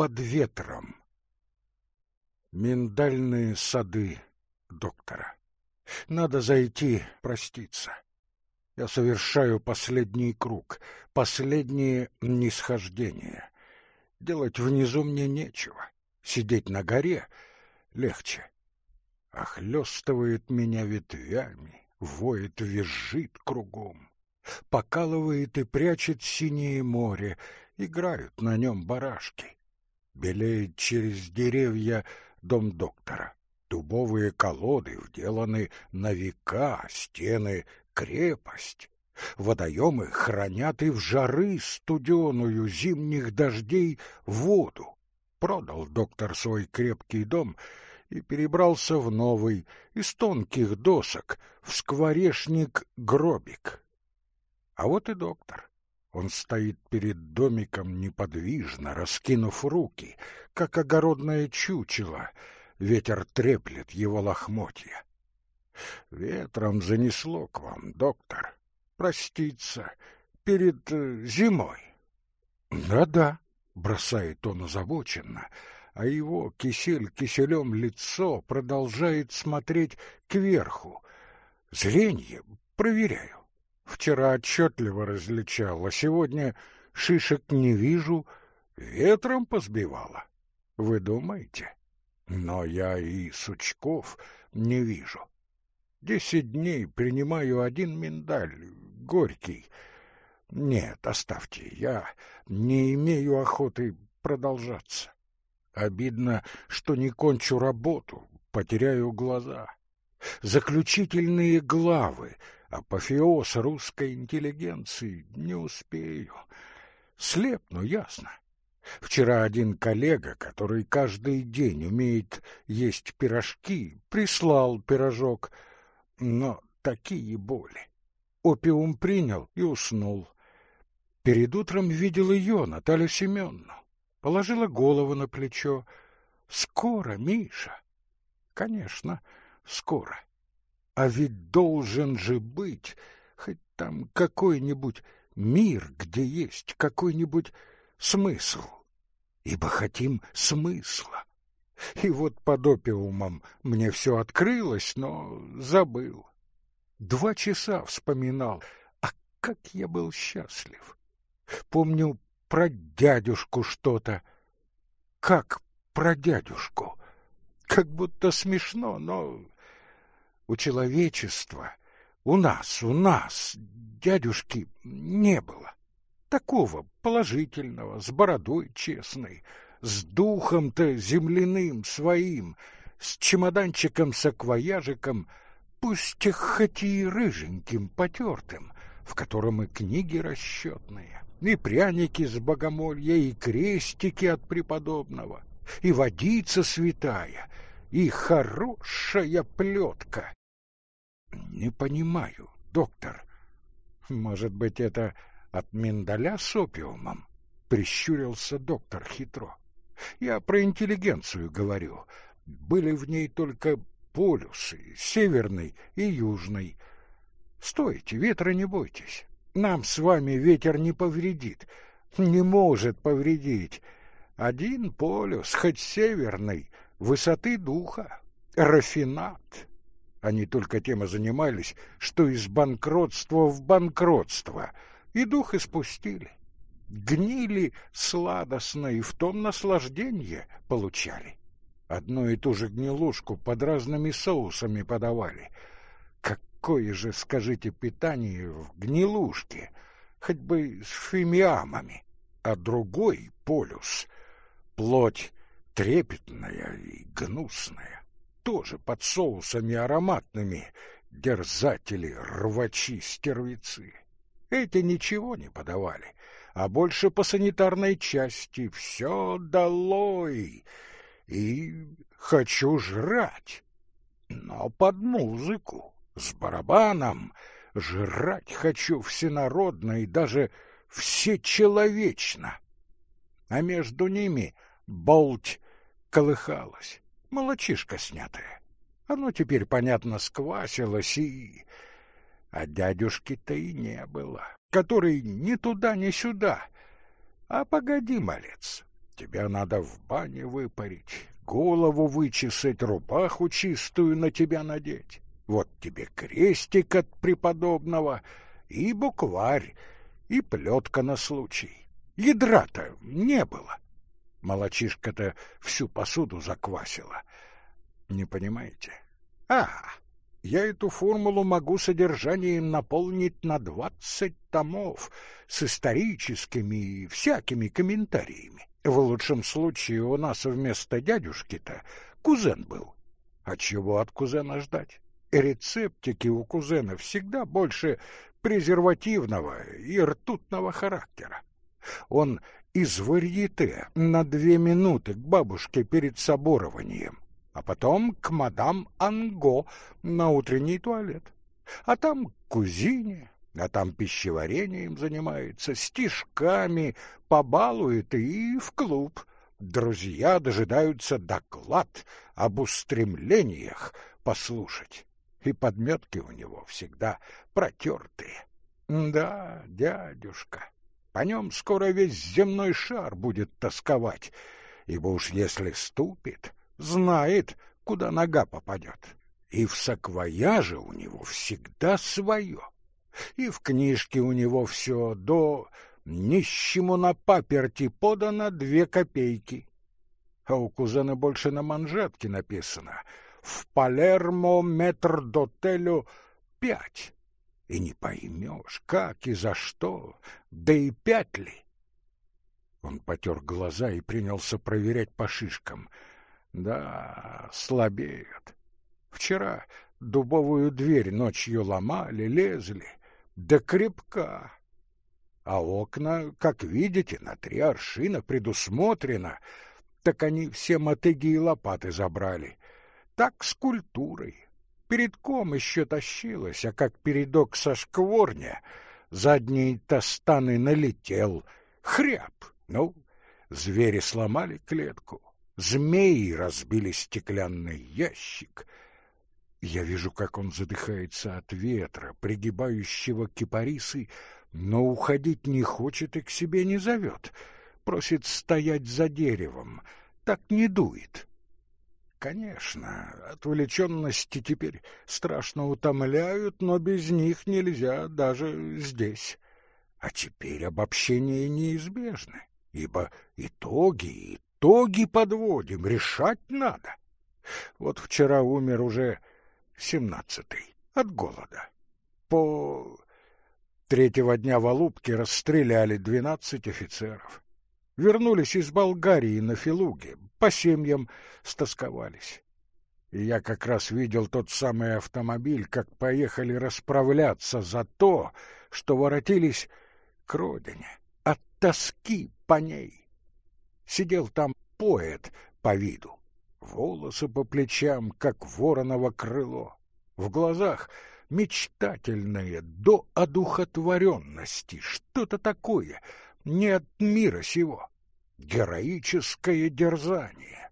под ветром. Миндальные сады доктора. Надо зайти проститься. Я совершаю последний круг, последнее нисхождение. Делать внизу мне нечего. Сидеть на горе легче. Охлёстывает меня ветвями, воет, визжит кругом. Покалывает и прячет синее море, играют на нем барашки. Белеет через деревья дом доктора. Дубовые колоды вделаны на века, стены — крепость. Водоемы хранят и в жары студеную зимних дождей воду. Продал доктор свой крепкий дом и перебрался в новый, из тонких досок, в скворечник-гробик. А вот и доктор. Он стоит перед домиком неподвижно, раскинув руки, как огородное чучело. Ветер треплет его лохмотья. Ветром занесло к вам, доктор. Проститься перед э, зимой. Да-да, бросает он озабоченно, а его кисель киселем лицо продолжает смотреть кверху. Зрение проверяю. Вчера отчетливо различал, а сегодня шишек не вижу, ветром позбивало. Вы думаете? Но я и сучков не вижу. Десять дней принимаю один миндаль, горький. Нет, оставьте, я не имею охоты продолжаться. Обидно, что не кончу работу, потеряю глаза. Заключительные главы — апофеоз русской интеллигенции не успею. Слепну, ясно. Вчера один коллега, который каждый день умеет есть пирожки, прислал пирожок, но такие боли. Опиум принял и уснул. Перед утром видел ее, Наталью Семеновну. Положила голову на плечо. «Скоро, Миша!» «Конечно, скоро!» А ведь должен же быть хоть там какой-нибудь мир, где есть какой-нибудь смысл. Ибо хотим смысла. И вот под опиумом мне все открылось, но забыл. Два часа вспоминал, а как я был счастлив. Помню про дядюшку что-то. Как про дядюшку? Как будто смешно, но у человечества, у нас, у нас, дядюшки, не было. Такого положительного, с бородой честной, с духом-то земляным своим, с чемоданчиком-саквояжиком, пусть хоть и рыженьким, потертым, в котором и книги расчетные, и пряники с богомолья, и крестики от преподобного, и водица святая, и хорошая плетка. Не понимаю, доктор. Может быть, это от миндаля с опиумом? Прищурился доктор хитро. Я про интеллигенцию говорю. Были в ней только полюсы, северный и южный. Стойте, ветра не бойтесь. Нам с вами ветер не повредит. Не может повредить. Один полюс, хоть северный, высоты духа, рафинат. Они только тем и занимались, что из банкротства в банкротство, и дух испустили. Гнили сладостно и в том наслаждение получали. Одну и ту же гнилушку под разными соусами подавали. Какое же, скажите, питание в гнилушке, хоть бы с фимиамами, а другой полюс — плоть трепетная и гнусная тоже под соусами ароматными, дерзатели, рвачи, стервицы. Эти ничего не подавали, а больше по санитарной части все долой. И хочу жрать, но под музыку, с барабаном, жрать хочу всенародно и даже всечеловечно. А между ними болть колыхалась молочишка снятая. Оно теперь, понятно, сквасилось и... А дядюшки-то и не было, который ни туда, ни сюда. А погоди, малец, Тебя надо в бане выпарить, голову вычесать, рубаху чистую на тебя надеть. Вот тебе крестик от преподобного и букварь, и плетка на случай. Ядра-то не было. Молочишка-то всю посуду заквасила. Не понимаете? А, я эту формулу могу содержанием наполнить на двадцать томов с историческими и всякими комментариями. В лучшем случае у нас вместо дядюшки-то кузен был. А чего от кузена ждать? Рецептики у кузена всегда больше презервативного и ртутного характера. Он из варьете на две минуты к бабушке перед соборованием, а потом к мадам Анго на утренний туалет, а там к кузине, а там пищеварением занимается, стишками побалует и в клуб. Друзья дожидаются доклад об устремлениях послушать, и подметки у него всегда протертые. Да, дядюшка, по нем скоро весь земной шар будет тосковать, ибо уж если ступит, знает, куда нога попадет. И в саквояже у него всегда свое. И в книжке у него все до нищему на паперти подано две копейки. А у кузена больше на манжетке написано «В Палермо метр дотелю пять». И не поймешь, как и за что, да и пять ли. Он потер глаза и принялся проверять по шишкам. Да, слабеют. Вчера дубовую дверь ночью ломали, лезли, да крепка. А окна, как видите, на три аршина предусмотрено, так они все мотыги и лопаты забрали. Так с культурой. Перед ком еще тащилась, а как передок со шкворня, тостаны налетел. Хряб! Ну, звери сломали клетку, змеи разбили стеклянный ящик. Я вижу, как он задыхается от ветра, пригибающего кипарисы, но уходить не хочет и к себе не зовет. Просит стоять за деревом, так не дует. Конечно, отвлеченности теперь страшно утомляют, но без них нельзя даже здесь. А теперь обобщения неизбежны, ибо итоги, итоги подводим, решать надо. Вот вчера умер уже семнадцатый от голода. По третьего дня в Алубке расстреляли двенадцать офицеров. Вернулись из Болгарии на Филуге, по семьям стосковались. И я как раз видел тот самый автомобиль, как поехали расправляться за то, что воротились к родине, от тоски по ней. Сидел там поэт по виду, волосы по плечам, как вороново крыло, в глазах мечтательное до одухотворенности, что-то такое, не от мира сего героическое дерзание.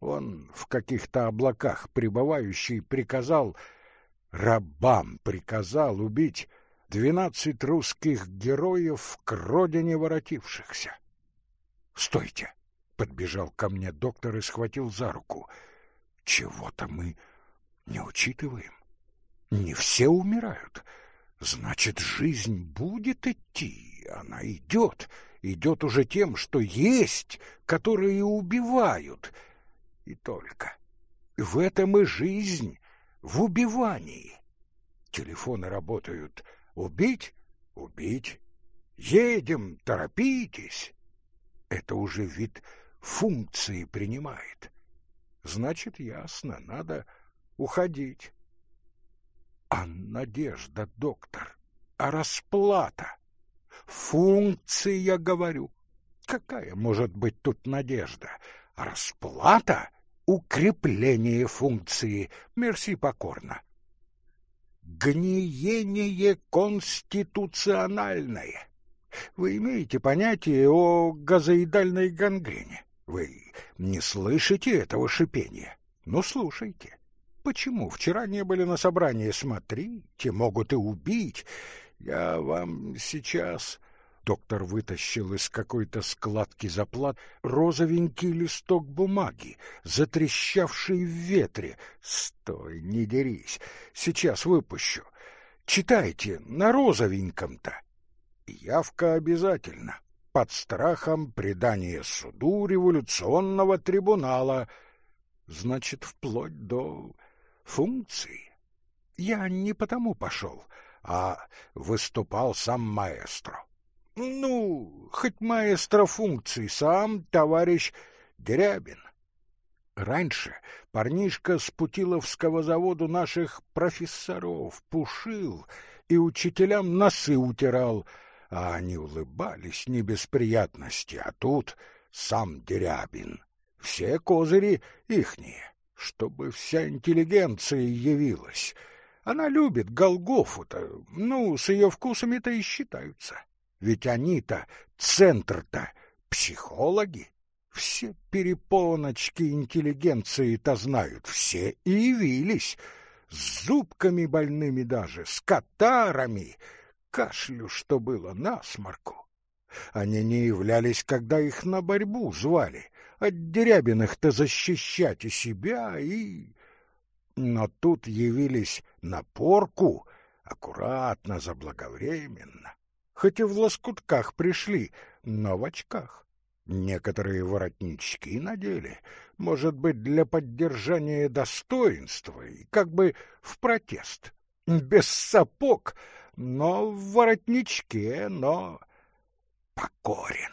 Он в каких-то облаках пребывающий приказал, рабам приказал убить двенадцать русских героев к родине воротившихся. «Стойте!» — подбежал ко мне доктор и схватил за руку. «Чего-то мы не учитываем. Не все умирают. Значит, жизнь будет идти, она идет, идет уже тем, что есть, которые убивают. И только. В этом и жизнь, в убивании. Телефоны работают. Убить? Убить. Едем, торопитесь. Это уже вид функции принимает. Значит, ясно, надо уходить. А надежда, доктор, а расплата? Функция, говорю. Какая может быть тут надежда? Расплата? Укрепление функции. Мерси покорно. Гниение конституциональное. Вы имеете понятие о газоидальной гангрене? Вы не слышите этого шипения? Ну, слушайте. Почему вчера не были на собрании? Смотрите, могут и убить. Я вам сейчас Доктор вытащил из какой-то складки заплат розовенький листок бумаги, затрещавший в ветре. «Стой, не дерись, сейчас выпущу. Читайте на розовеньком-то». Явка обязательно, под страхом предания суду революционного трибунала. Значит, вплоть до функции. Я не потому пошел, а выступал сам маэстро. Ну, хоть маэстро функций сам товарищ Дерябин. Раньше парнишка с Путиловского завода наших профессоров пушил и учителям носы утирал, а они улыбались не без приятности, а тут сам Дерябин. Все козыри ихние, чтобы вся интеллигенция явилась. Она любит Голгофу-то, ну, с ее вкусами-то и считаются. Ведь они-то, центр-то, психологи. Все перепоночки интеллигенции-то знают, все и явились. С зубками больными даже, с катарами. Кашлю, что было, насморку. Они не являлись, когда их на борьбу звали. От Дерябиных-то защищать и себя, и... Но тут явились на порку, аккуратно, заблаговременно хоть и в лоскутках пришли, но в очках. Некоторые воротнички надели, может быть, для поддержания достоинства и как бы в протест. Без сапог, но в воротничке, но покорен.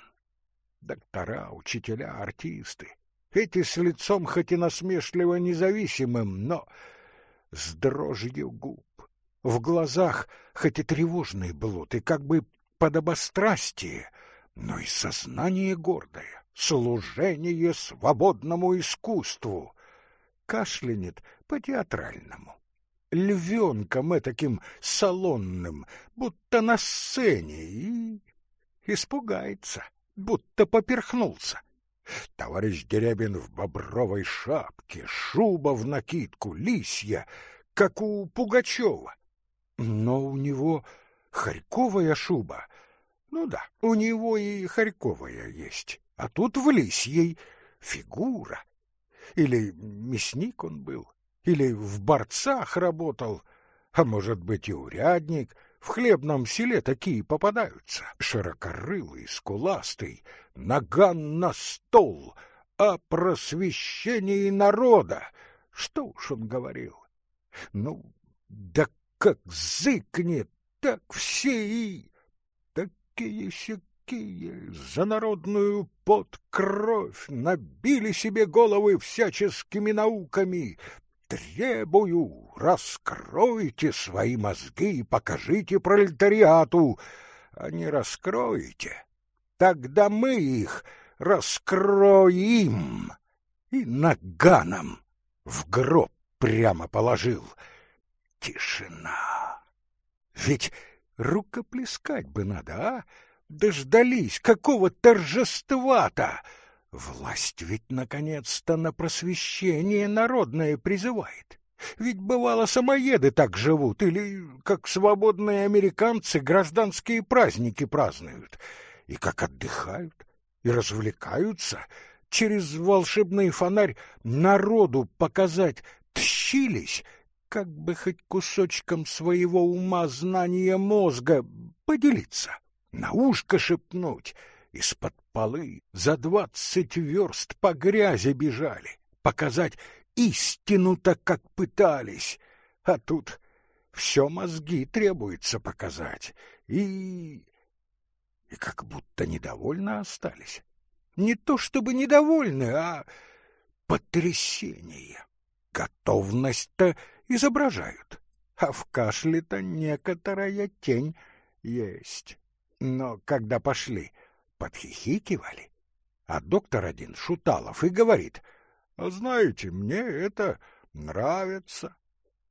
Доктора, учителя, артисты. Эти с лицом хоть и насмешливо независимым, но с дрожью губ в глазах хоть и тревожный блуд, и как бы подобострастие, но и сознание гордое, служение свободному искусству. Кашлянет по-театральному, львенком этаким салонным, будто на сцене, и испугается, будто поперхнулся. Товарищ Дерябин в бобровой шапке, шуба в накидку, лисья, как у Пугачева но у него харьковая шуба. Ну да, у него и харьковая есть, а тут в лисьей фигура. Или мясник он был, или в борцах работал, а может быть и урядник. В хлебном селе такие попадаются. Широкорылый, скуластый, наган на стол, о просвещении народа. Что уж он говорил? Ну, да как зыкнет, так все и... Такие-сякие за народную под кровь набили себе головы всяческими науками. Требую, раскройте свои мозги и покажите пролетариату. А не раскроете, тогда мы их раскроем. И наганом в гроб прямо положил — Тишина. Ведь рукоплескать бы надо, а? Дождались какого торжества-то! Власть ведь, наконец-то, на просвещение народное призывает. Ведь, бывало, самоеды так живут, или, как свободные американцы, гражданские праздники празднуют, и как отдыхают, и развлекаются, через волшебный фонарь народу показать тщились как бы хоть кусочком своего ума, знания мозга поделиться, на ушко шепнуть. Из-под полы за двадцать верст по грязи бежали, показать истину-то, как пытались. А тут все мозги требуется показать, и... и как будто недовольны остались. Не то чтобы недовольны, а потрясение. Готовность-то изображают, а в кашле-то некоторая тень есть. Но когда пошли, подхихикивали. А доктор один, Шуталов, и говорит, «А знаете, мне это нравится,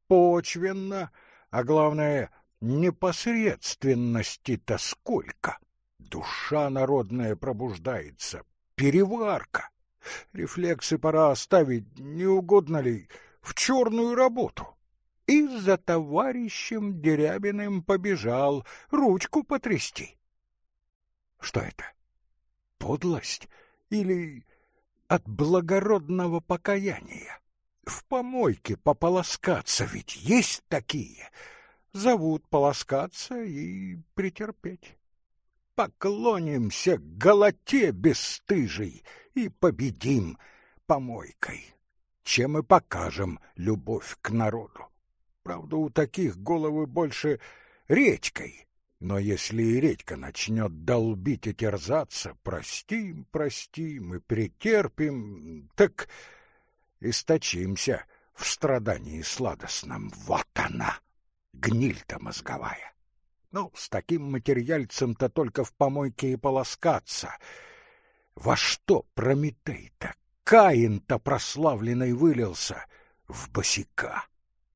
почвенно, а главное, непосредственности-то сколько. Душа народная пробуждается, переварка. Рефлексы пора оставить, не угодно ли, в черную работу. И за товарищем Дерябиным побежал ручку потрясти. Что это? Подлость или от благородного покаяния? В помойке пополоскаться, ведь есть такие. Зовут полоскаться и претерпеть. Поклонимся голоте бесстыжей и победим помойкой, чем и покажем любовь к народу. Правда, у таких головы больше речкой, но если и редька начнет долбить и терзаться, простим, простим и претерпим, так источимся в страдании сладостном. Вот она, гниль-то мозговая. Ну, с таким материальцем-то только в помойке и полоскаться. Во что Прометей-то, Каин-то прославленный вылился? В босика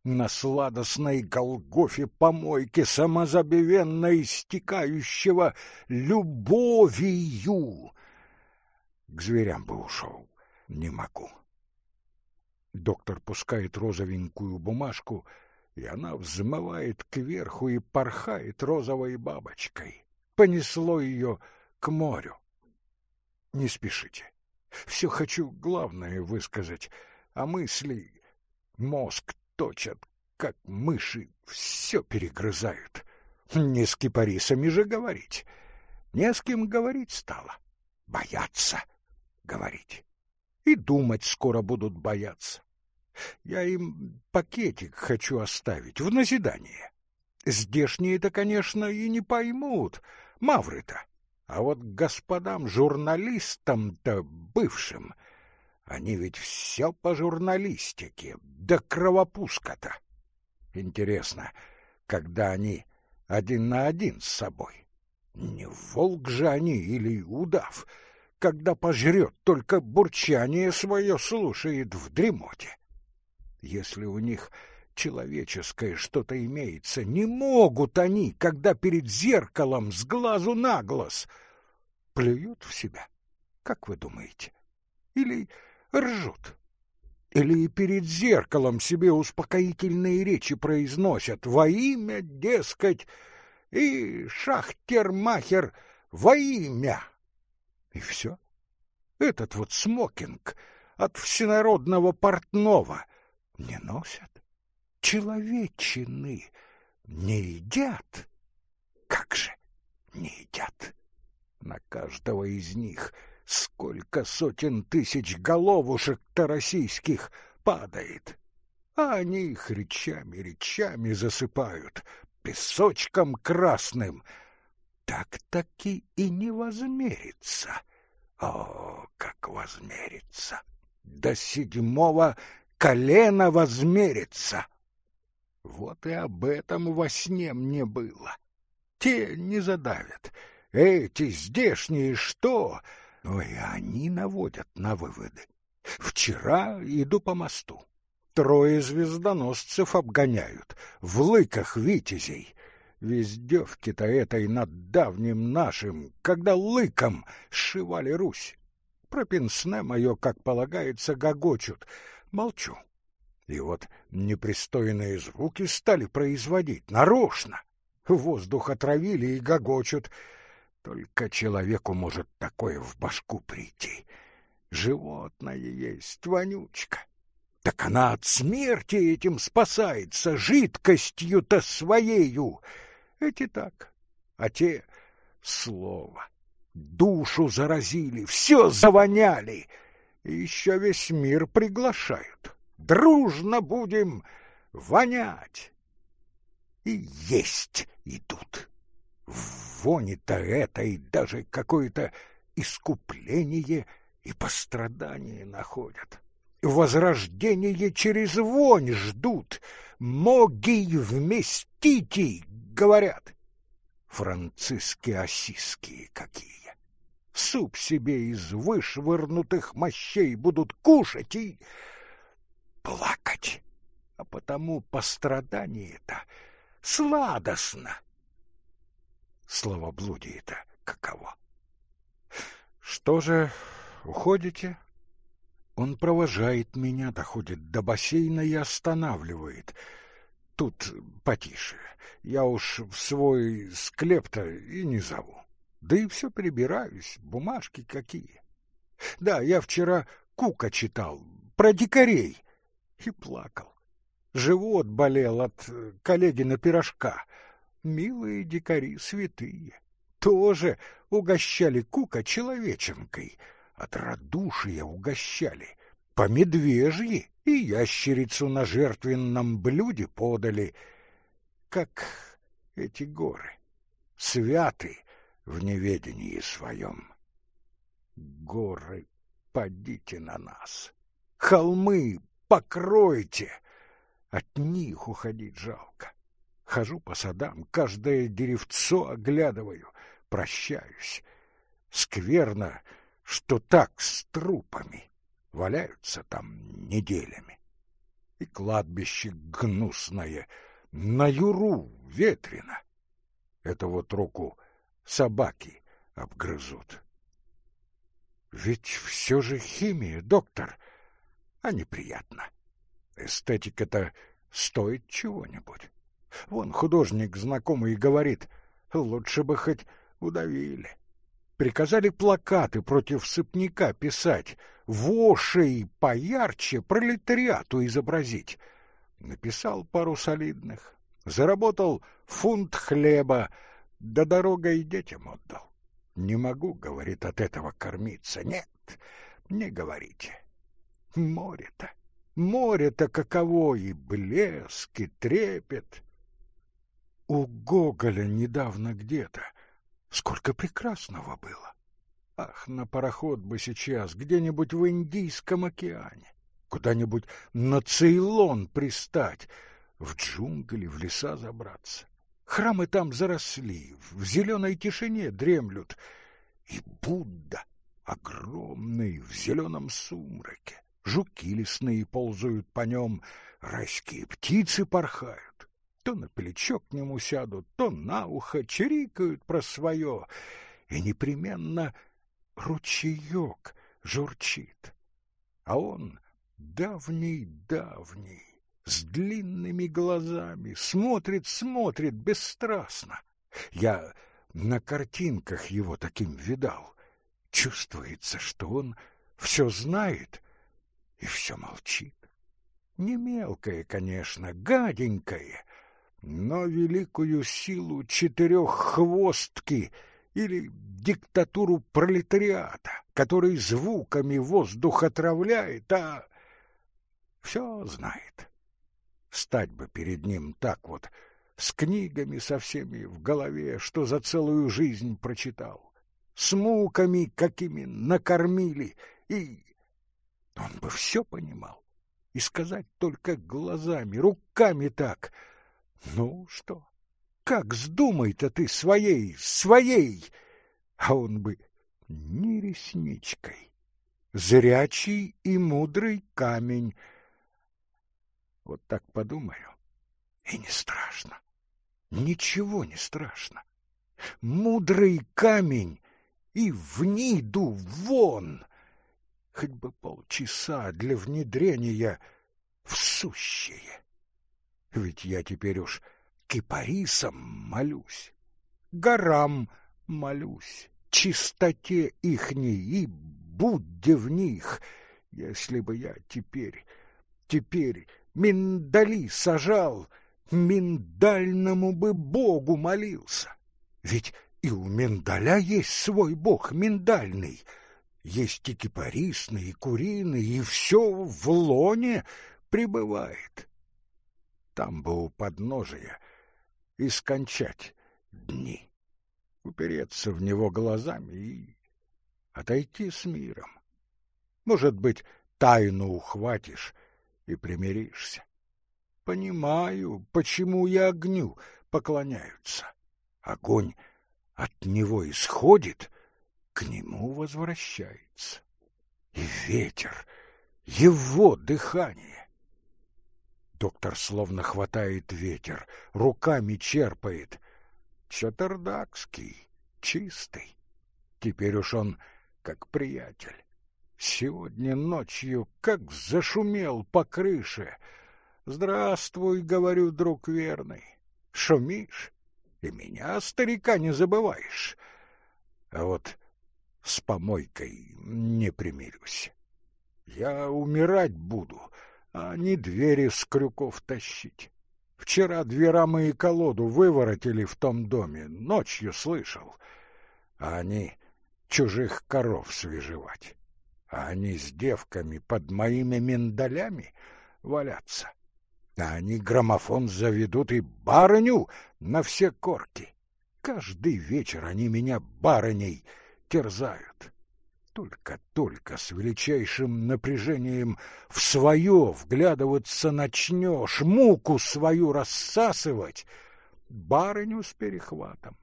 на сладостной Голгофе помойки самозабвенно истекающего любовью. К зверям бы ушел, не могу. Доктор пускает розовенькую бумажку, и она взмывает кверху и порхает розовой бабочкой. Понесло ее к морю. Не спешите. Все хочу главное высказать, а мысли мозг точат, как мыши, все перегрызают. Не с кипарисами же говорить. Не с кем говорить стало. Бояться говорить. И думать скоро будут бояться. Я им пакетик хочу оставить в назидание. Здешние-то, конечно, и не поймут, мавры-то. А вот господам журналистам-то бывшим они ведь все по журналистике, да кровопуска-то. Интересно, когда они один на один с собой? Не волк же они или удав, когда пожрет, только бурчание свое слушает в дремоте. Если у них человеческое что-то имеется, не могут они, когда перед зеркалом с глазу на глаз плюют в себя. Как вы думаете? Или ржут. Или перед зеркалом себе успокоительные речи произносят во имя, дескать, и шахтермахер во имя. И все. Этот вот смокинг от всенародного портного не носят. Человечины не едят. Как же не едят? На каждого из них — Сколько сотен тысяч головушек-то российских падает! А они их речами-речами засыпают, песочком красным. Так-таки и не возмерится. О, как возмерится! До седьмого колена возмерится! Вот и об этом во сне мне было. Те не задавят. Эти здешние что? Ой, они наводят на выводы. Вчера иду по мосту. Трое звездоносцев обгоняют, в лыках витязей. Вездевки-то этой над давним нашим, когда лыком сшивали Русь. Про пенсне мое, как полагается, гогочут. Молчу. И вот непристойные звуки стали производить нарочно. Воздух отравили и гогочут — только человеку может такое в башку прийти. Животное есть, вонючка. Так она от смерти этим спасается, жидкостью-то своею. Эти так, а те — слово. Душу заразили, все завоняли. Еще весь мир приглашают. Дружно будем вонять. И есть идут. В вони-то этой даже какое-то искупление и пострадание находят. Возрождение через вонь ждут. Могий вместите, говорят. Франциски осиские какие. Суп себе из вышвырнутых мощей будут кушать и плакать. А потому пострадание-то сладостно словоблудие-то каково. Что же, уходите? Он провожает меня, доходит до бассейна и останавливает. Тут потише. Я уж в свой склеп-то и не зову. Да и все перебираюсь, бумажки какие. Да, я вчера Кука читал, про дикарей, и плакал. Живот болел от э, коллеги на пирожка. Милые дикари святые. Тоже угощали Кука человеченкой. От радушия угощали. По медвежьи и ящерицу на жертвенном блюде подали. Как эти горы, святы в неведении своем. Горы, подите на нас. Холмы покройте. От них уходить жалко. Хожу по садам, каждое деревцо оглядываю, прощаюсь. Скверно, что так с трупами. Валяются там неделями. И кладбище гнусное, на юру ветрено. Это вот руку собаки обгрызут. Ведь все же химия, доктор, а неприятно. Эстетика-то стоит чего-нибудь. Вон художник знакомый говорит, лучше бы хоть удавили. Приказали плакаты против сыпняка писать, вошей поярче пролетариату изобразить. Написал пару солидных, заработал фунт хлеба, да дорогой детям отдал. Не могу, говорит, от этого кормиться. Нет, не говорите. Море-то, море-то каково, и блеск, и трепет. У Гоголя недавно где-то сколько прекрасного было. Ах, на пароход бы сейчас, где-нибудь в Индийском океане, куда-нибудь на Цейлон пристать, в джунгли, в леса забраться. Храмы там заросли, в зеленой тишине дремлют. И Будда огромный в зеленом сумраке. Жуки лесные ползают по нем, райские птицы порхают. То на плечо к нему сядут, то на ухо чирикают про свое. И непременно ручеек журчит. А он давний-давний, с длинными глазами, смотрит, смотрит бесстрастно. Я на картинках его таким видал. Чувствуется, что он все знает и все молчит. Не мелкое, конечно, гаденькое, но великую силу четыреххвостки или диктатуру пролетариата, который звуками воздух отравляет, а все знает. Стать бы перед ним так вот, с книгами со всеми в голове, что за целую жизнь прочитал, с муками, какими накормили, и... Он бы все понимал, и сказать только глазами, руками так. Ну что, как сдумай-то ты своей, своей, а он бы ни ресничкой. Зрячий и мудрый камень — вот так подумаю, и не страшно. Ничего не страшно. Мудрый камень и в ниду вон. Хоть бы полчаса для внедрения в сущее. Ведь я теперь уж кипарисам молюсь, горам молюсь, чистоте ихней и Будде в них, если бы я теперь, теперь миндали сажал, миндальному бы богу молился. Ведь и у миндаля есть свой бог миндальный, есть и кипарисный, и куриный, и все в лоне пребывает. Там бы у подножия и скончать дни, упереться в него глазами и отойти с миром. Может быть, тайну ухватишь, и примиришься. Понимаю, почему и огню поклоняются. Огонь от него исходит, к нему возвращается. И ветер, его дыхание. Доктор словно хватает ветер, руками черпает. Чатардакский, чистый. Теперь уж он как приятель. Сегодня ночью как зашумел по крыше. Здравствуй, говорю, друг верный. Шумишь, и меня, старика, не забываешь. А вот с помойкой не примирюсь. Я умирать буду, а не двери с крюков тащить. Вчера две рамы и колоду выворотили в том доме, ночью слышал. А они чужих коров свежевать. А они с девками под моими миндалями валяться. А они граммофон заведут и барыню на все корки. Каждый вечер они меня барыней терзают. Только-только с величайшим напряжением в свое вглядываться начнешь, муку свою рассасывать, барыню с перехватом.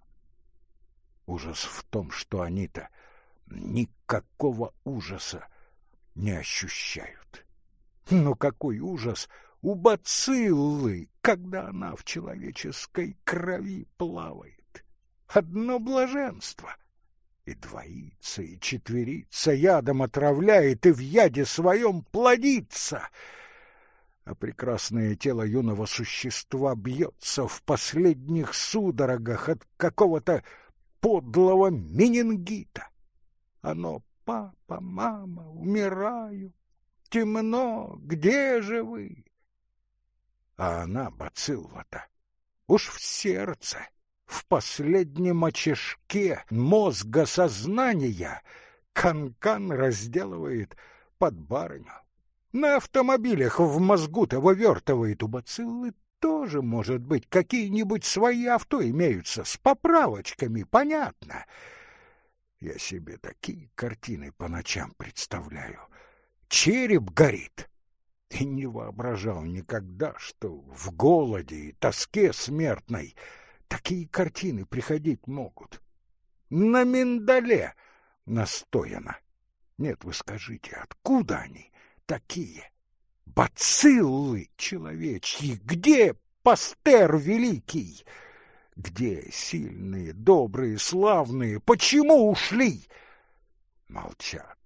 Ужас в том, что они-то никакого ужаса не ощущают. Но какой ужас у бациллы, когда она в человеческой крови плавает! Одно блаженство! И двоится, и четверится, ядом отравляет, и в яде своем плодится. А прекрасное тело юного существа бьется в последних судорогах от какого-то подлого менингита. Оно «Папа, мама, умираю! Темно, где же вы?» А она, бацилла-то, уж в сердце, в последнем очишке мозга сознания канкан -кан разделывает под барыню. На автомобилях в мозгу-то вывертывает у бациллы тоже, может быть, какие-нибудь свои авто имеются, с поправочками, понятно. Я себе такие картины по ночам представляю. Череп горит. И не воображал никогда, что в голоде и тоске смертной такие картины приходить могут. На миндале настояно. Нет, вы скажите, откуда они такие? Бациллы человечьи, где Пастер великий? Где сильные, добрые, славные? Почему ушли? Молчат.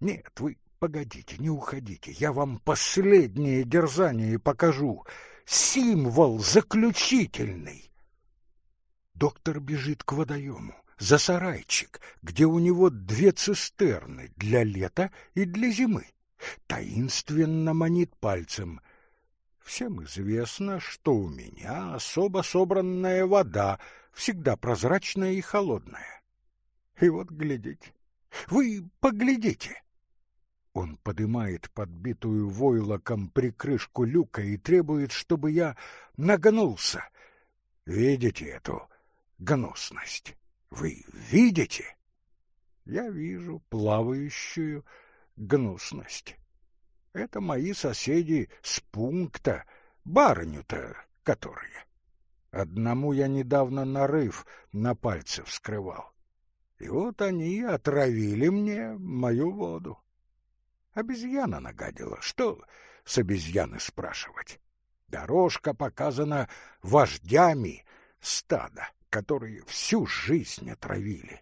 Нет, вы погодите, не уходите. Я вам последнее дерзание покажу. Символ заключительный. Доктор бежит к водоему, за сарайчик, где у него две цистерны для лета и для зимы. Таинственно манит пальцем — Всем известно, что у меня особо собранная вода, всегда прозрачная и холодная. И вот глядите, вы поглядите. Он подымает подбитую войлоком прикрышку люка и требует, чтобы я нагнулся. Видите эту гнусность? Вы видите? Я вижу плавающую гнусность. Это мои соседи с пункта, барыню-то которые. Одному я недавно нарыв на пальце вскрывал. И вот они отравили мне мою воду. Обезьяна нагадила. Что с обезьяны спрашивать? Дорожка показана вождями стада, которые всю жизнь отравили.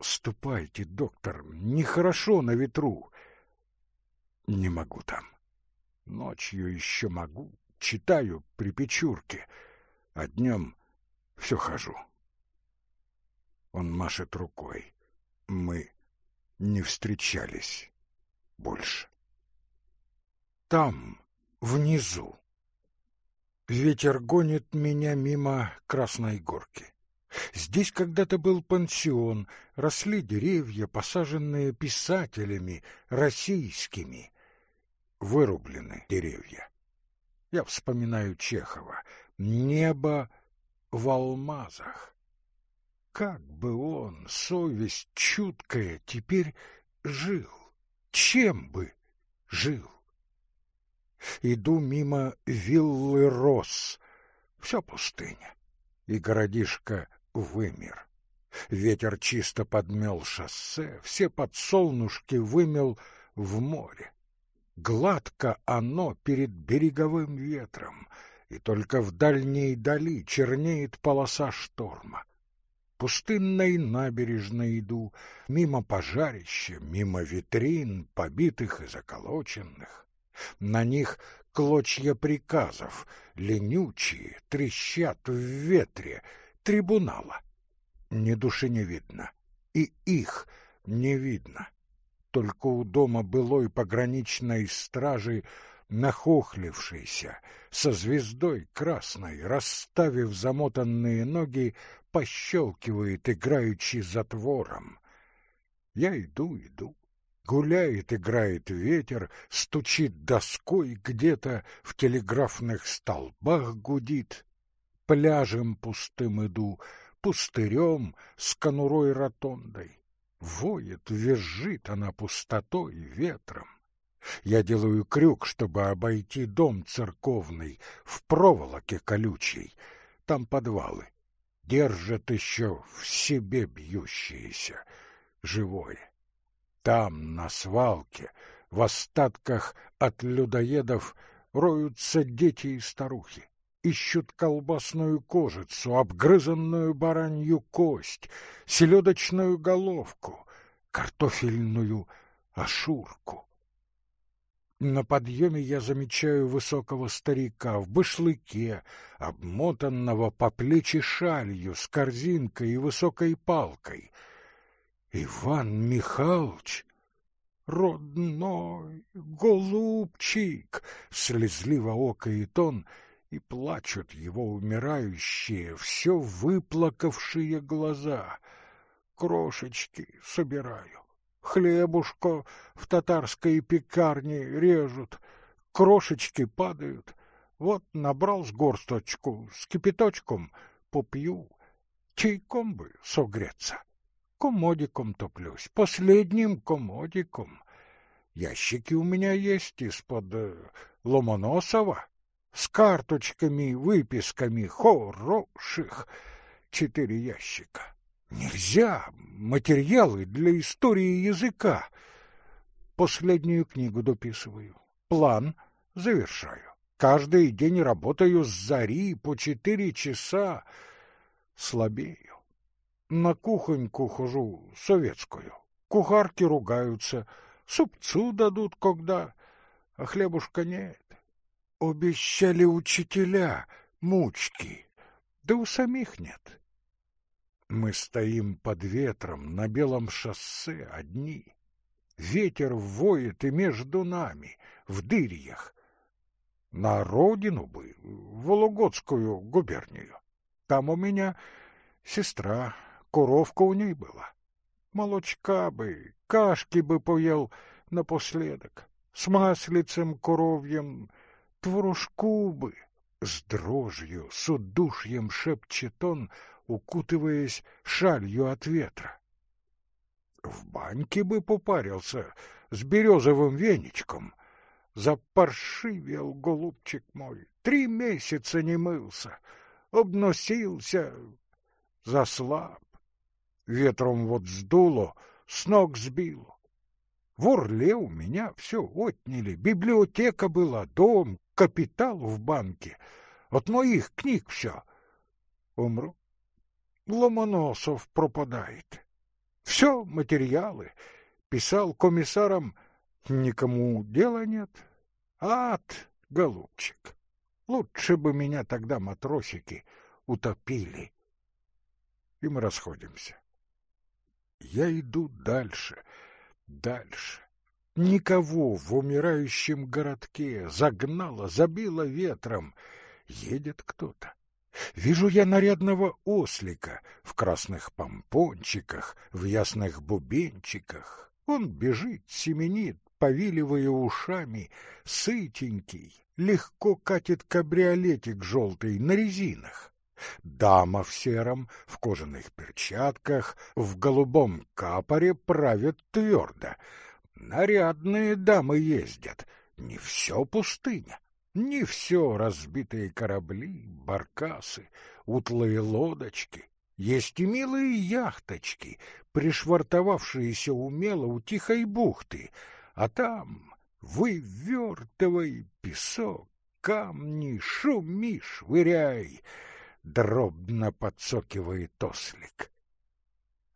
Ступайте, доктор, нехорошо на ветру. Не могу там. Ночью еще могу, читаю при печурке, а днем все хожу. Он машет рукой. Мы не встречались больше. Там, внизу. Ветер гонит меня мимо Красной горки. Здесь когда-то был пансион, росли деревья, посаженные писателями российскими, вырублены деревья. Я вспоминаю Чехова. Небо в алмазах. Как бы он, совесть чуткая, теперь жил? Чем бы жил? Иду мимо виллы Рос. Все пустыня. И городишко вымер. Ветер чисто подмел шоссе, все подсолнушки вымел в море. Гладко оно перед береговым ветром, и только в дальней дали чернеет полоса шторма. Пустынной набережной иду, мимо пожарища, мимо витрин, побитых и заколоченных. На них клочья приказов, ленючие, трещат в ветре, трибунала. Ни души не видно, и их не видно. Только у дома былой пограничной стражи нахохлившийся, со звездой красной, расставив замотанные ноги, пощелкивает играючи затвором. Я иду, иду. Гуляет, играет ветер, стучит доской где-то, в телеграфных столбах гудит. Пляжем пустым иду, пустырем с конурой ротондой. Воет, визжит она пустотой ветром. Я делаю крюк, чтобы обойти дом церковный в проволоке колючей. Там подвалы. Держат еще в себе бьющиеся, живое. Там, на свалке, в остатках от людоедов, роются дети и старухи. Ищут колбасную кожицу, обгрызанную баранью кость, селедочную головку, картофельную ошурку. На подъеме я замечаю высокого старика в башлыке, обмотанного по плечи шалью с корзинкой и высокой палкой. Иван Михайлович, родной, голубчик, слезливо окает он, и плачут его умирающие, все выплакавшие глаза. Крошечки собираю хлебушко в татарской пекарне режут, крошечки падают. Вот набрал с горсточку с кипяточком, попью, чайком бы согреться. Комодиком топлюсь, последним комодиком. Ящики у меня есть из-под э, Ломоносова с карточками, выписками хороших. Четыре ящика. Нельзя! Материалы для истории языка. Последнюю книгу дописываю. План завершаю. Каждый день работаю с зари по четыре часа. Слабею. На кухоньку хожу советскую. Кухарки ругаются. Супцу дадут когда, а хлебушка нет. Обещали учителя мучки, да у самих нет. Мы стоим под ветром на белом шоссе одни. Ветер воет и между нами, в дырьях. На родину бы, в Вологодскую губернию. Там у меня сестра, коровка у ней была. Молочка бы, кашки бы поел напоследок, с маслицем коровьем, творожку бы. С дрожью, с удушьем шепчет он, укутываясь шалью от ветра. В баньке бы попарился с березовым веничком. Запаршивел, голубчик мой, три месяца не мылся, обносился, заслаб. Ветром вот сдуло, с ног сбило. В Орле у меня все отняли, библиотека была, дом, капитал в банке. От моих книг все. Умру, Ломоносов пропадает. Все материалы. Писал комиссарам, никому дела нет. Ад, голубчик. Лучше бы меня тогда матросики утопили. И мы расходимся. Я иду дальше, дальше. Никого в умирающем городке загнало, забило ветром. Едет кто-то. Вижу я нарядного ослика в красных помпончиках, в ясных бубенчиках. Он бежит, семенит, повиливая ушами, сытенький, легко катит кабриолетик желтый на резинах. Дама в сером, в кожаных перчатках, в голубом капоре правят твердо. Нарядные дамы ездят, не все пустыня. Не все разбитые корабли, баркасы, утлые лодочки. Есть и милые яхточки, пришвартовавшиеся умело у тихой бухты, а там вывертывай песок, камни, шуми, швыряй, дробно подсокивает ослик.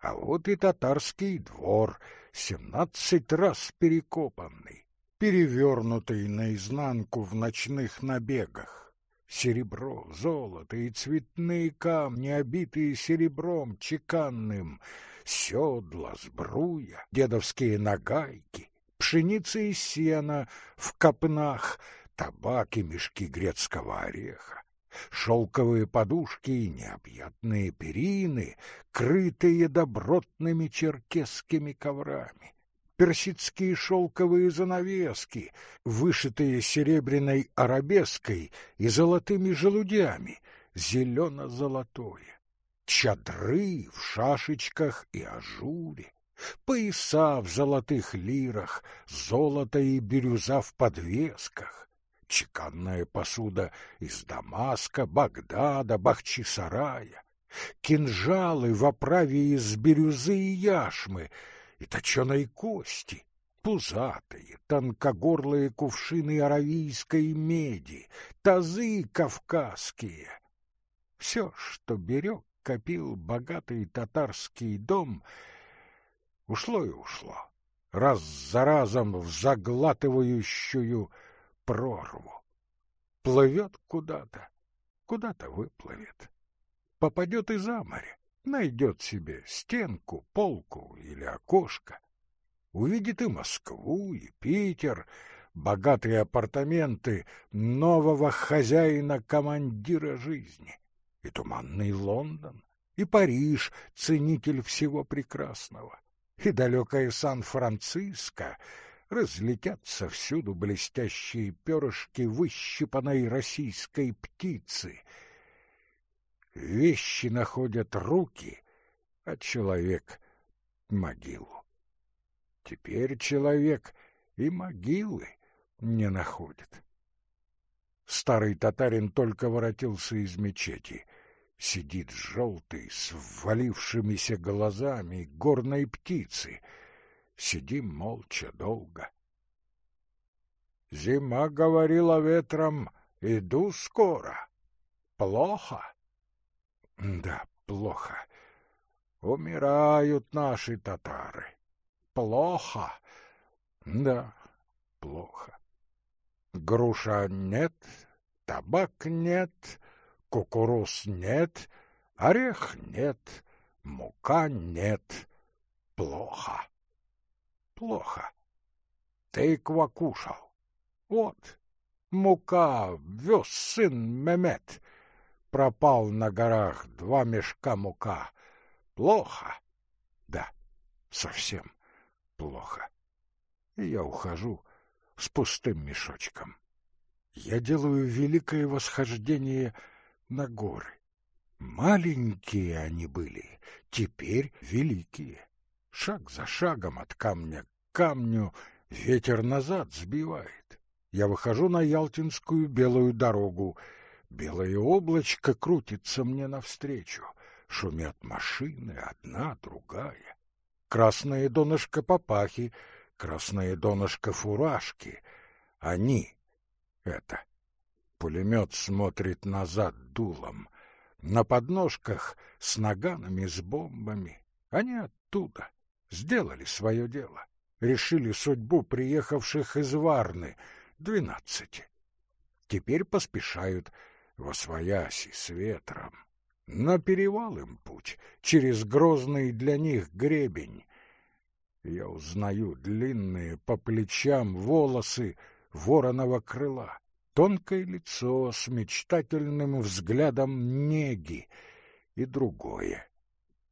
А вот и татарский двор, семнадцать раз перекопанный перевернутый наизнанку в ночных набегах. Серебро, золото и цветные камни, обитые серебром чеканным, седла, сбруя, дедовские нагайки, пшеница и сена в копнах, табак и мешки грецкого ореха, шелковые подушки и необъятные перины, крытые добротными черкесскими коврами, персидские шелковые занавески, вышитые серебряной арабеской и золотыми желудями, зелено-золотое, чадры в шашечках и ажуре, пояса в золотых лирах, золото и бирюза в подвесках, чеканная посуда из Дамаска, Багдада, Бахчисарая, кинжалы в оправе из бирюзы и яшмы и точеной кости, пузатые, тонкогорлые кувшины аравийской меди, тазы кавказские. Все, что берег, копил богатый татарский дом, ушло и ушло, раз за разом в заглатывающую прорву. Плывет куда-то, куда-то выплывет. Попадет и за море, найдет себе стенку, полку или окошко. Увидит и Москву, и Питер, богатые апартаменты нового хозяина-командира жизни, и туманный Лондон, и Париж, ценитель всего прекрасного, и далекое Сан-Франциско — разлетятся всюду блестящие перышки выщипанной российской птицы. Вещи находят руки, а человек — могилу. Теперь человек и могилы не находит. Старый татарин только воротился из мечети. Сидит желтый, с ввалившимися глазами горной птицы — Сидим молча долго. Зима говорила ветром, иду скоро. Плохо? Да, плохо. Умирают наши татары. Плохо? Да, плохо. Груша нет, табак нет, кукуруз нет, орех нет, мука нет. Плохо плохо. Тыква кушал. Вот, мука вез сын Мемет. Пропал на горах два мешка мука. Плохо. Да, совсем плохо. И я ухожу с пустым мешочком. Я делаю великое восхождение на горы. Маленькие они были, теперь великие. Шаг за шагом от камня к камню ветер назад сбивает. Я выхожу на Ялтинскую белую дорогу. Белое облачко крутится мне навстречу. Шумят машины, одна, другая. Красное донышко папахи, красное донышко фуражки. Они — это. Пулемет смотрит назад дулом. На подножках с наганами, с бомбами. Они оттуда сделали свое дело, решили судьбу приехавших из Варны, двенадцати. Теперь поспешают во свояси с ветром. На перевал им путь, через грозный для них гребень. Я узнаю длинные по плечам волосы вороного крыла, тонкое лицо с мечтательным взглядом неги и другое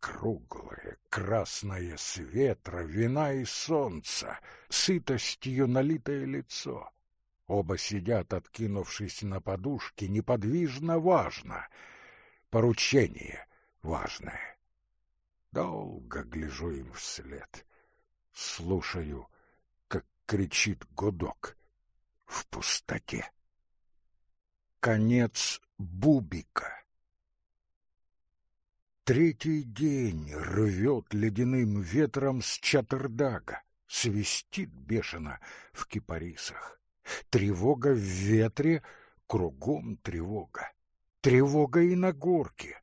круглое, красное с ветра, вина и солнца, сытостью налитое лицо. Оба сидят, откинувшись на подушке, неподвижно важно. Поручение важное. Долго гляжу им вслед. Слушаю, как кричит гудок в пустоте. Конец Бубика. Третий день рвет ледяным ветром с Чатырдага, свистит бешено в кипарисах. Тревога в ветре, кругом тревога. Тревога и на горке.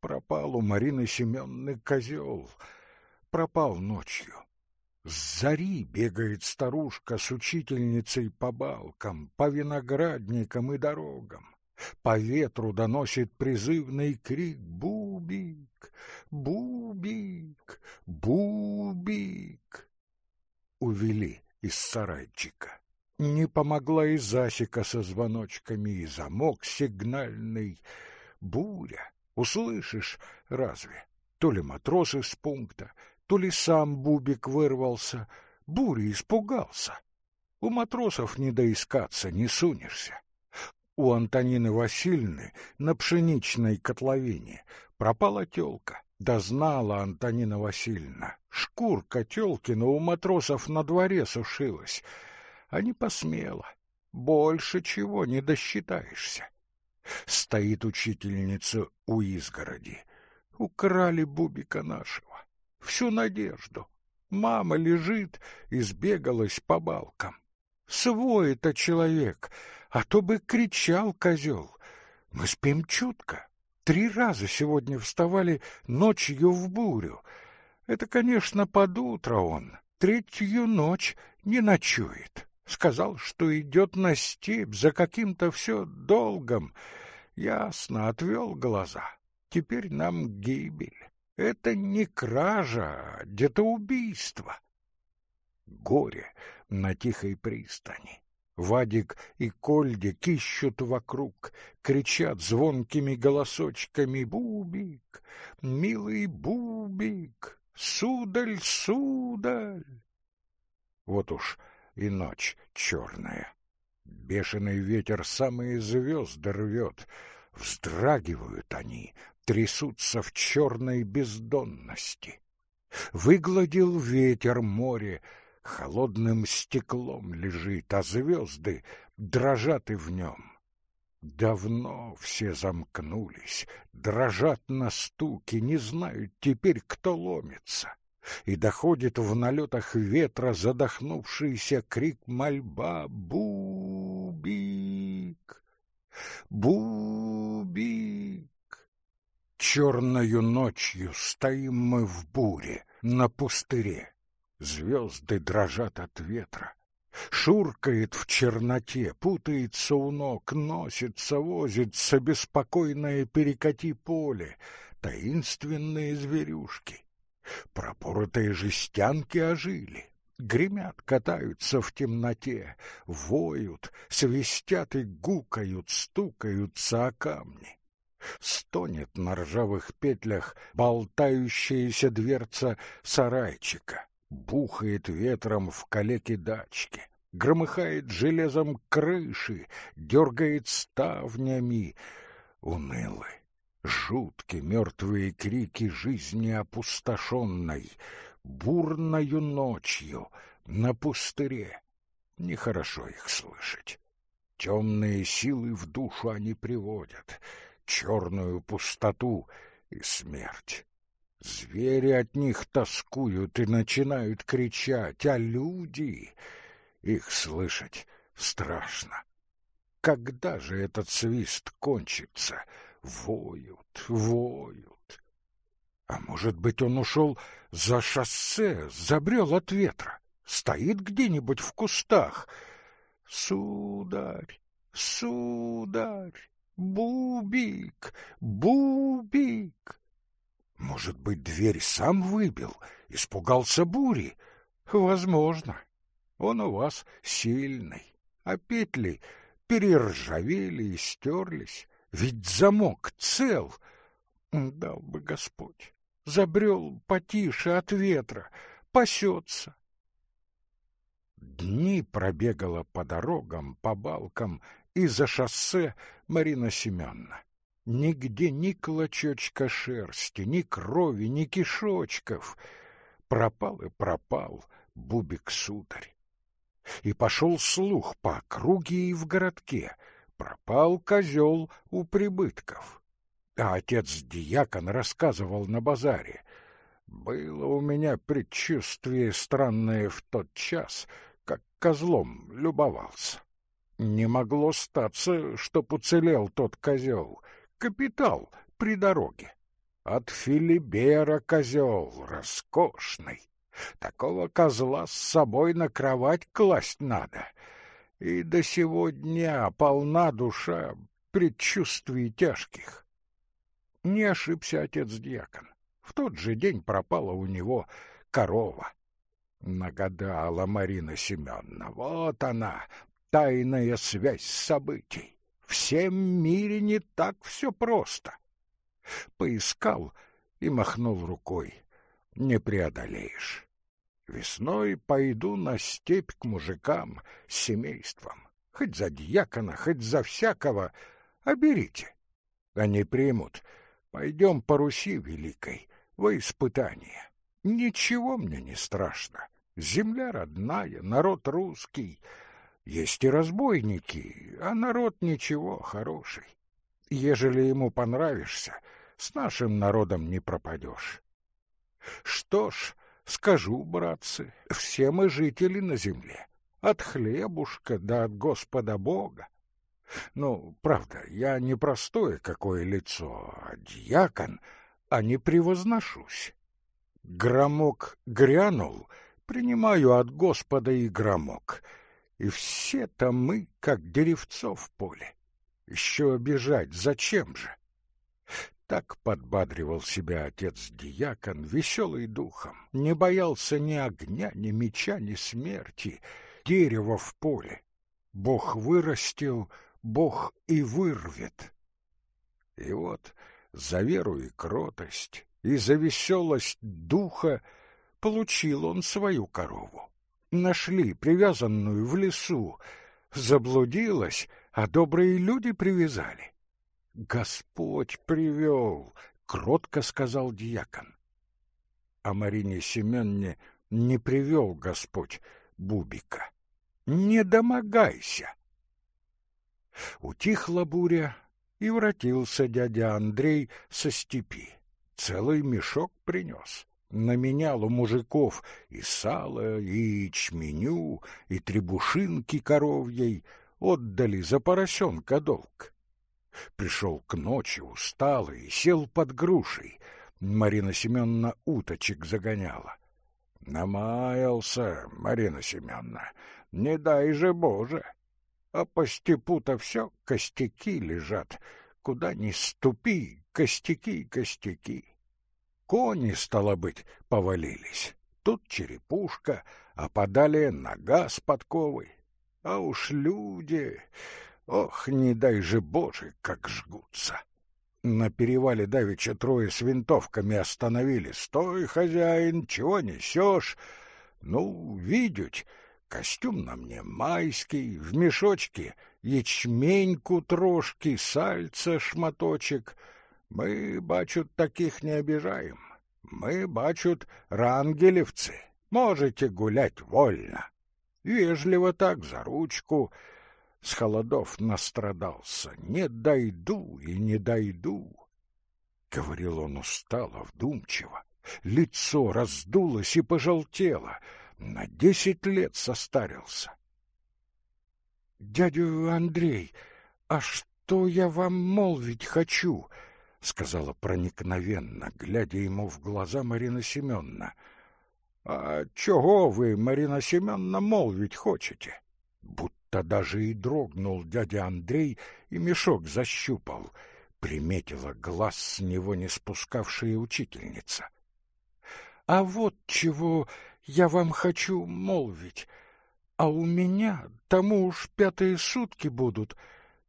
Пропал у Марины Семенны козел. Пропал ночью. С зари бегает старушка с учительницей по балкам, по виноградникам и дорогам. По ветру доносит призывный крик «Бубик! Бубик! Бубик!» Увели из сарайчика. Не помогла и засека со звоночками, и замок сигнальный. Буря, услышишь, разве? То ли матросы с пункта, то ли сам Бубик вырвался. Буря испугался. У матросов не доискаться, не сунешься. У Антонины Васильевны на пшеничной котловине пропала тёлка. Да знала Антонина Васильевна, шкурка тёлкина у матросов на дворе сушилась — а не посмела. Больше чего не досчитаешься. Стоит учительница у изгороди. Украли Бубика нашего. Всю надежду. Мама лежит и сбегалась по балкам. Свой это человек, а то бы кричал козел. Мы спим чутко. Три раза сегодня вставали ночью в бурю. Это, конечно, под утро он. Третью ночь не ночует. Сказал, что идет на степь за каким-то все долгом. Ясно, отвел глаза. Теперь нам гибель. Это не кража, а где-то убийство. Горе на тихой пристани. Вадик и Кольдик ищут вокруг, кричат звонкими голосочками «Бубик! Милый Бубик! Сударь, сударь!» Вот уж и ночь черная. Бешеный ветер самые звезды рвет. Вздрагивают они, трясутся в черной бездонности. Выгладил ветер море, холодным стеклом лежит, а звезды дрожат и в нем. Давно все замкнулись, дрожат на стуке, не знают теперь, кто ломится и доходит в налетах ветра задохнувшийся крик мольба «Бубик! Бубик!» Черною ночью стоим мы в буре, на пустыре. Звезды дрожат от ветра. Шуркает в черноте, путается у ног, носится, возится беспокойное перекати поле, таинственные зверюшки. Пропоротые жестянки ожили, гремят, катаются в темноте, воют, свистят и гукают, стукаются о камни. Стонет на ржавых петлях болтающаяся дверца сарайчика, бухает ветром в калеке дачки, громыхает железом крыши, дергает ставнями. Унылый, Жуткие мертвые крики жизни опустошенной, бурною ночью на пустыре. Нехорошо их слышать. Темные силы в душу они приводят, черную пустоту и смерть. Звери от них тоскуют и начинают кричать, а люди... Их слышать страшно. Когда же этот свист кончится — Воют, воют. А может быть, он ушел за шоссе, забрел от ветра, стоит где-нибудь в кустах. Сударь, сударь, Бубик, Бубик. Может быть, дверь сам выбил, испугался бури? Возможно. Он у вас сильный, а петли перержавели и стерлись. Ведь замок цел. Дал бы Господь. Забрел потише от ветра, пасется. Дни пробегала по дорогам, по балкам и за шоссе Марина Семеновна. Нигде ни клочочка шерсти, ни крови, ни кишочков. Пропал и пропал Бубик-сударь. И пошел слух по округе и в городке — пропал козел у прибытков. А отец-диакон рассказывал на базаре. Было у меня предчувствие странное в тот час, как козлом любовался. Не могло статься, чтоб уцелел тот козел. Капитал при дороге. От Филибера козел, роскошный. Такого козла с собой на кровать класть надо — и до сего дня полна душа предчувствии тяжких. Не ошибся отец-дьякон. В тот же день пропала у него корова. Нагадала Марина Семеновна. Вот она, тайная связь событий. Всем мире не так все просто. Поискал и махнул рукой. Не преодолеешь. Весной пойду на степь к мужикам с семейством. Хоть за дьякона, хоть за всякого, а берите. Они примут. Пойдем по Руси великой, во испытание. Ничего мне не страшно. Земля родная, народ русский. Есть и разбойники, а народ ничего, хороший. Ежели ему понравишься, с нашим народом не пропадешь. Что ж, скажу, братцы, все мы жители на земле, от хлебушка до от Господа Бога. Ну, правда, я не простое какое лицо, а дьякон, а не превозношусь. Громок грянул, принимаю от Господа и громок, и все-то мы, как деревцо в поле. Еще обижать зачем же? Так подбадривал себя отец-диакон, веселый духом, не боялся ни огня, ни меча, ни смерти, дерево в поле. Бог вырастил, Бог и вырвет. И вот за веру и кротость, и за веселость духа получил он свою корову. Нашли привязанную в лесу, заблудилась, а добрые люди привязали. Господь привел, кротко сказал дьякон. А Марине Семенне не привел Господь Бубика. Не домогайся. Утихла буря, и воротился дядя Андрей со степи. Целый мешок принес. Наменял у мужиков и сало, и ячменю, и требушинки коровьей. Отдали за поросенка долг. Пришел к ночи усталый сел под грушей. Марина Семеновна уточек загоняла. Намаялся, Марина Семеновна, не дай же Боже. А по степу-то все костяки лежат. Куда ни ступи, костяки, костяки. Кони, стало быть, повалились. Тут черепушка, а подали нога с подковой. А уж люди... Ох, не дай же Боже, как жгутся! На перевале давеча трое с винтовками остановили. «Стой, хозяин, чего несешь?» «Ну, видеть, костюм на мне майский, в мешочке ячменьку трошки, сальца шматочек. Мы, бачут, таких не обижаем. Мы, бачут, рангелевцы, можете гулять вольно». Вежливо так, за ручку — с холодов настрадался. Не дойду и не дойду. Говорил он устало, вдумчиво. Лицо раздулось и пожелтело. На десять лет состарился. «Дядю Андрей, а что я вам молвить хочу?» — сказала проникновенно, глядя ему в глаза Марина Семеновна. «А чего вы, Марина Семеновна, молвить хочете?» Будто даже и дрогнул дядя Андрей и мешок защупал. Приметила глаз с него не спускавшая учительница. — А вот чего я вам хочу молвить. А у меня тому уж пятые сутки будут.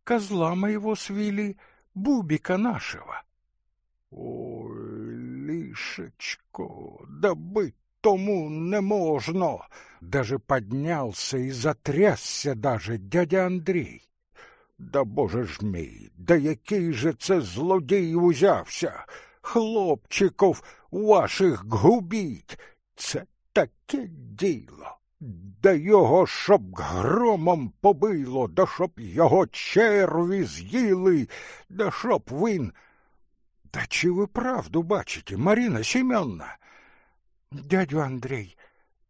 Козла моего свели, бубика нашего. — Ой, лишечко, да быть тому не можно! Даже поднялся и затрясся даже дядя Андрій. Да боже ж мій, да який же це злодій узявся? Хлопчиков ваших губіть. Це таке діло. Да його щоб громом побило, да щоб його черві з'їли, да щоб він. Да чи ви правду бачите, Марина Семеновна? Дядю Андрей,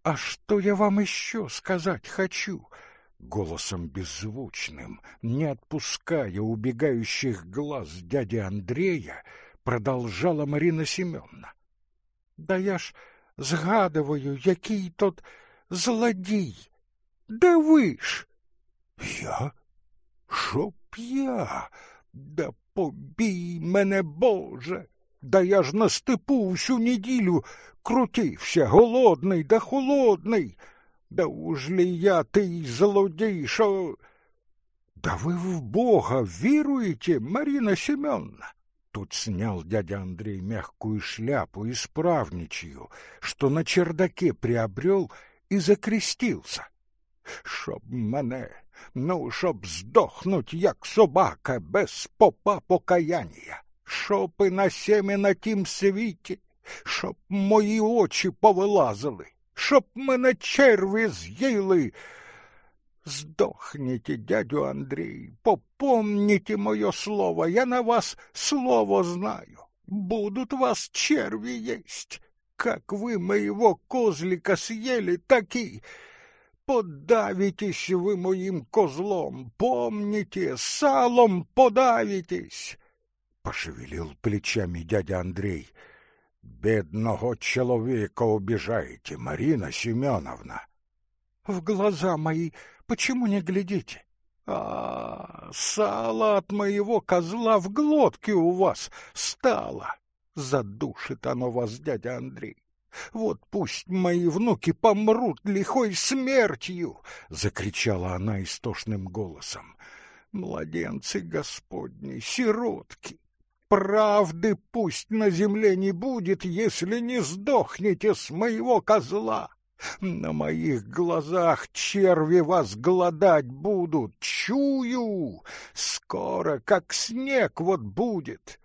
а что я вам еще сказать хочу? Голосом беззвучным, не отпуская убегающих глаз дяди Андрея, продолжала Марина Семеновна. Да я ж згадываю, який тот злодій. Да ви ж. Я? Чтоб я? Да побій мене, Боже! Да я ж на степу всю неділю крутився, голодний да холодний. Да уж ли я ты злодей, що... Да вы в Бога веруете, Марина Семеновна? Тут снял дядя Андрей мягкую шляпу, исправничью, что на чердаке приобрел и закрестился. Щоб мене, ну, щоб здохнуть, як собака, без попа покаяння, щоб і на семі на тім світі, щоб мої очі повилазили, щоб мене черві з'їли. Сдохните, дядю Андрей, попомните мое слово, я на вас слово знаю. Будут вас черви есть. Как вы моего козлика съели, так и подавитесь вы моим козлом. Помните, салом подавитесь. Пошевелил плечами дядя Андрей. Бедного человека обижаете, Марина Семеновна. В глаза мои почему не глядите? А, сало от моего козла в глотке у вас стало. Задушит оно вас, дядя Андрей. Вот пусть мои внуки помрут лихой смертью, закричала она истошным голосом. Младенцы Господни, сиротки, правды пусть на земле не будет, если не сдохнете с моего козла. На моих глазах черви вас голодать будут, чую, скоро, как снег вот будет.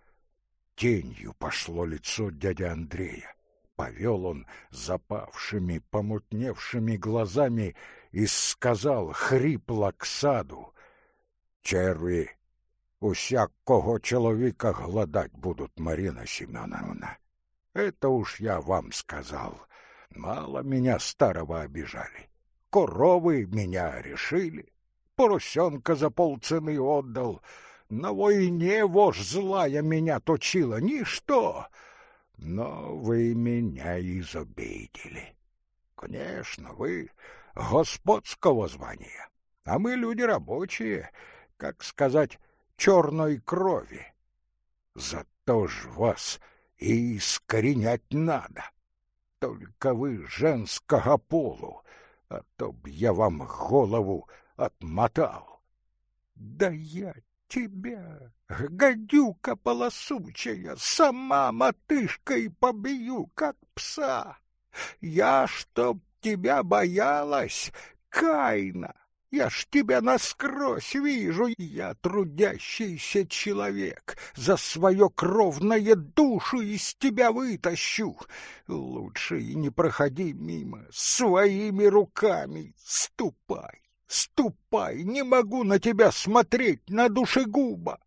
Тенью пошло лицо дяди Андрея. Повел он запавшими, помутневшими глазами и сказал хрипло к саду. Черви усякого человека голодать будут, Марина Семеновна. Это уж я вам сказал. Мало меня старого обижали. Коровы меня решили. Поросенка за полцены отдал. На войне вож злая меня точила. Ничто. Но вы меня изобидели. Конечно, вы господского звания, а мы люди рабочие, как сказать, черной крови. Зато ж вас и искоренять надо. Только вы женского полу, а то б я вам голову отмотал. Да я тебя, гадюка полосучая, сама мотышкой побью, как пса. Я, чтоб тебя боялась, Кайна, я ж тебя насквозь вижу, я трудящийся человек, за свое кровное душу из тебя вытащу. Лучше и не проходи мимо, своими руками ступай, ступай, не могу на тебя смотреть, на душегуба.